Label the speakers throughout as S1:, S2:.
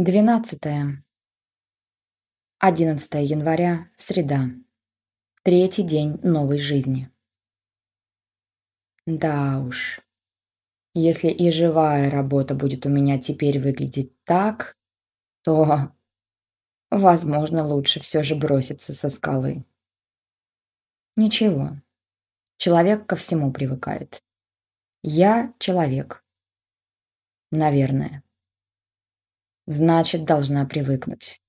S1: Двенадцатое. Одиннадцатое января, среда. Третий день новой жизни. Да уж. Если и живая работа будет у меня теперь выглядеть так, то, возможно, лучше все же броситься со скалы. Ничего. Человек ко всему привыкает. Я человек. Наверное. Значит, должна привыкнуть.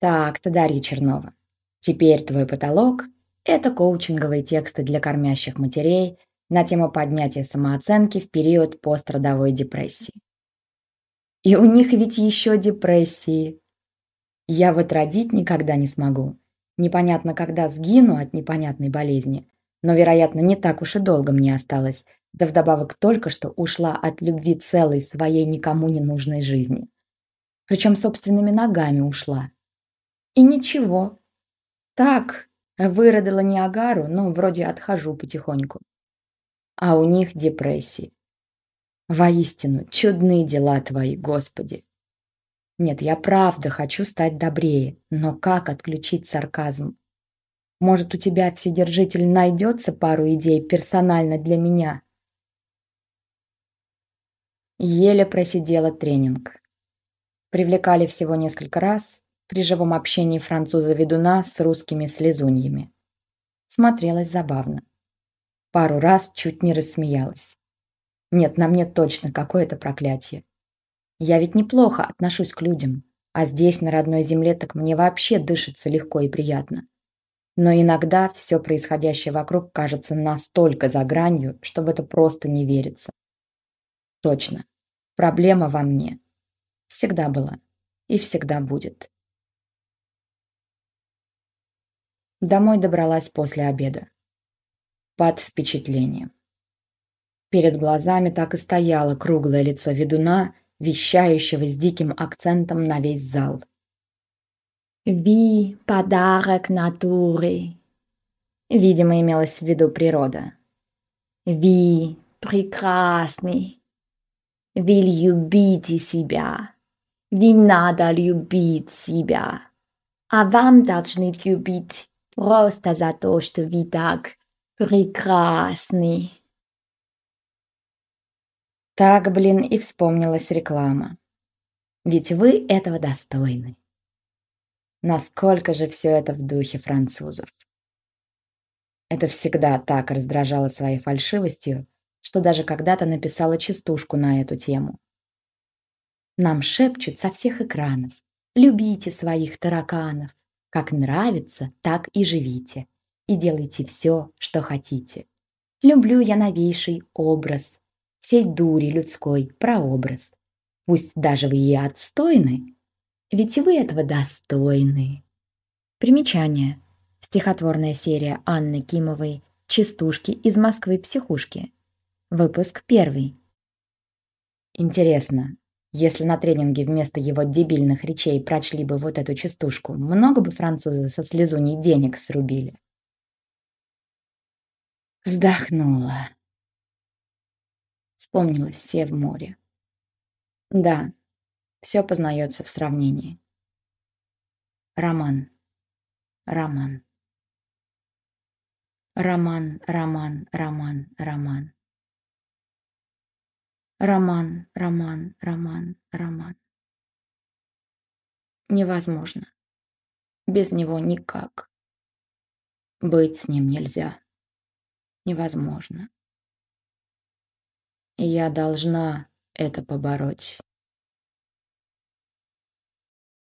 S1: Так, Дарья Чернова. Теперь твой потолок – это коучинговые тексты для кормящих матерей на тему поднятия самооценки в период пострадовой депрессии. И у них ведь еще депрессии. Я вот родить никогда не смогу. Непонятно, когда сгину от непонятной болезни, но, вероятно, не так уж и долго мне осталось, да вдобавок только что ушла от любви целой своей никому не нужной жизни. Причем собственными ногами ушла. И ничего. Так, выродила Ниагару, но вроде отхожу потихоньку. А у них депрессии. Воистину, чудные дела твои, Господи. Нет, я правда хочу стать добрее, но как отключить сарказм? Может, у тебя, Вседержитель, найдется пару идей персонально для меня? Еле просидела тренинг. Привлекали всего несколько раз при живом общении француза-ведуна с русскими слезуньями. Смотрелась забавно. Пару раз чуть не рассмеялась. Нет, на мне точно какое-то проклятие. Я ведь неплохо отношусь к людям, а здесь, на родной земле, так мне вообще дышится легко и приятно. Но иногда все происходящее вокруг кажется настолько за гранью, что в это просто не верится. Точно. Проблема во мне. Всегда была. И всегда будет. Домой добралась после обеда. Под впечатлением. Перед глазами так и стояло круглое лицо ведуна, вещающего с диким акцентом на весь зал. «Ви подарок натуры». Видимо, имелось в виду природа. «Ви прекрасный». Вы любите себя. Вы надо любить себя. А вам должны любить просто за то, что вы так прекрасны. Так, блин, и вспомнилась реклама. Ведь вы этого достойны. Насколько же все это в духе французов. Это всегда так раздражало своей фальшивостью, что даже когда-то написала частушку на эту тему. Нам шепчут со всех экранов. Любите своих тараканов. Как нравится, так и живите. И делайте все, что хотите. Люблю я новейший образ. Всей дури людской прообраз. Пусть даже вы и отстойны, ведь вы этого достойны. Примечание. Стихотворная серия Анны Кимовой «Частушки из Москвы-психушки». Выпуск первый. Интересно, если на тренинге вместо его дебильных речей прочли бы вот эту частушку, много бы французы со слезуней денег срубили? Вздохнула. Вспомнилось все в море. Да, все познается в сравнении. Роман. Роман. Роман, роман, роман, роман. Роман, роман, роман, роман. Невозможно. Без него никак. Быть с ним нельзя. Невозможно. Я должна это побороть.